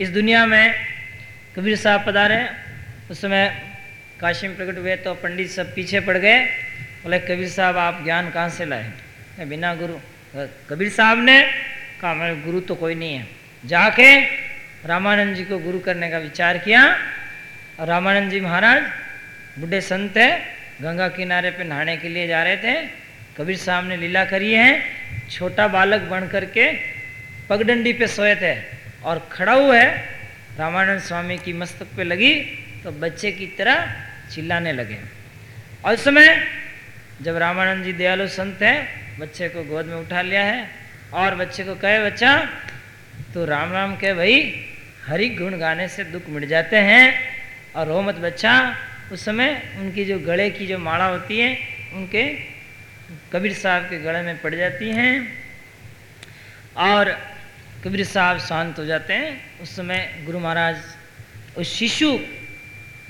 इस दुनिया में कबीर साहब पधारे, उस समय काशी में प्रकट हुए तो पंडित सब पीछे पड़ गए, बोले, कबीर साहब, आप ज्ञान कहाँ से लाए? बिना गुरु, कबीर साहब ने कहा मेरे गुरु तो कोई नहीं है। जाके रामानंद जी को गुरु करने का विचार किया, और रामानंद जी महाराज बुढ़े संत है, गंगा किनारे पे नहाने के लिए जा रहे थे। कबीर साहब ने लीला करी है, छोटा बालक बन करके पगडंडी पे सोए थे। और खड़ा हुआ है, रामानंद स्वामी की मस्तक पे लगी तो बच्चे की तरह चिल्लाने लगे। और उस समय जब रामानंद जी दयालु संत है, बच्चे को गोद में उठा लिया है, और बच्चे को कहे, बच्चा तो राम राम कहे भाई, हरि गुण गाने से दुख मिट जाते हैं, और रो मत बच्चा। उस समय उनकी जो गले की जो माला होती है, उनके कबीर साहब के गले में पड़ जाती हैं, और कबीर साहब शांत हो जाते हैं। उस समय गुरु महाराज, उस शिशु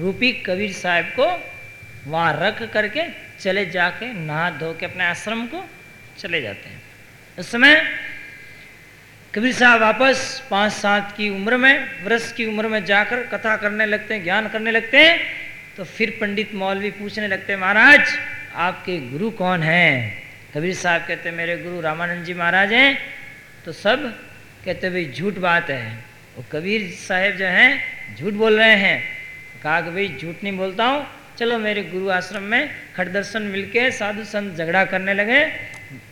रूपी कबीर साहब को वहाँ रख करके चले जाके, नहा धो के अपने आश्रम को चले जाते हैं। उस समय कबीर साहब वापस पाँच सात की उम्र में वर्ष की उम्र में जाकर कथा करने लगते हैं, ज्ञान करने लगते हैं तो फिर पंडित मौलवी पूछने लगते हैं, महाराज, आपके गुरु कौन हैं? कबीर साहब कहते हैं, मेरे गुरु रामानंद जी महाराज हैं। तो सब कहते भाई झूठ बात है। वो कबीर साहेब जो हैं, झूठ बोल रहे हैं। कहा कि, भाई, झूठ नहीं बोलता हूँ। चलो मेरे गुरु आश्रम में खट दर्शन मिलके साधु संत झगड़ा करने लगे।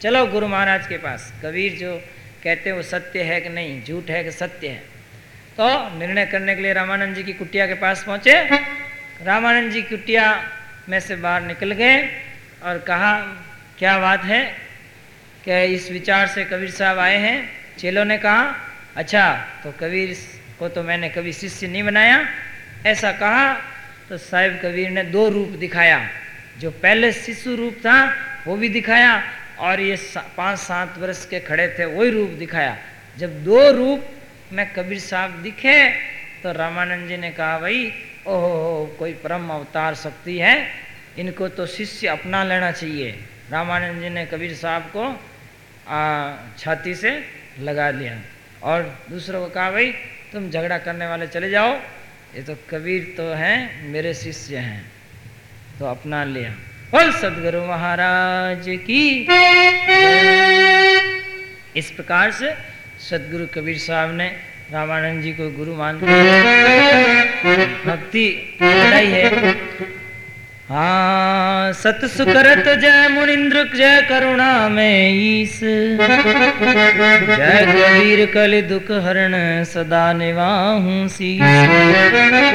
चलो गुरु महाराज के पास। कबीर जो कहते हैं, वो सत्य है कि नहीं? झूठ है कि सत्य है? तो निर्णय करने के लिए रामानंद जी की कुटिया के पास पहुँचे। रामानंद जी कुटिया में से बाहर निकल गए और कहा, क्या बात है? कि इस विचार से कबीर साहब आए हैं। चेलों ने कहा अच्छा तो कबीर को तो मैंने कभी शिष्य नहीं बनाया। ऐसा कहा तो साहिब कबीर ने दो रूप दिखाया। जो पहले शिशु रूप था, वो भी दिखाया, और ये पाँच सात वर्ष के खड़े थे, वही रूप दिखाया। जब दो रूप में कबीर साहब दिखे तो रामानंद जी ने कहा, भाई, ओहो, कोई परम अवतार शक्ति है, इनको तो शिष्य अपना लेना चाहिए। रामानंद जी ने कबीर साहब को छाती से लगा लिया और दूसरों को कहा, भाई, तुम झगड़ा करने वाले चले जाओ। ये तो कबीर तो हैं, मेरे शिष्य हैं। तो अपना लिया। बोल, सदगुरु महाराज की इस प्रकार से सदगुरु कबीर साहब ने रामानंद जी को गुरु मान भक्ति है। सत सुकरत जय मुनिंद्र, जय करुणा में ईस जय कबीर कल दुख हरण सदा निवाहू सी